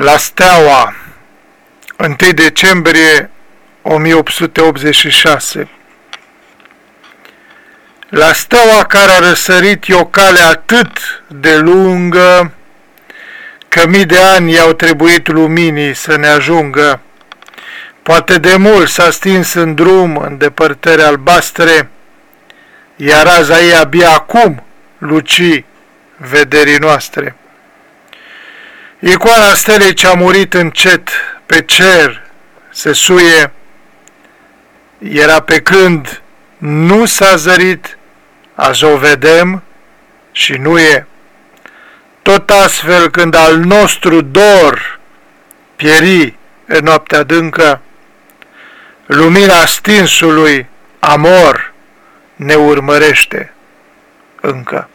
La Steaua, 1 decembrie 1886 La steaua care a răsărit e o cale atât de lungă că mii de ani i-au trebuit luminii să ne ajungă. Poate de mult s-a stins în drum în depărtări albastre, iar raza ei abia acum luci vederii noastre. Icoana stelei ce-a murit încet pe cer se suie, era pe când nu s-a zărit, azi o vedem și nu e. Tot astfel când al nostru dor pieri în noaptea adâncă, lumina stinsului amor ne urmărește încă.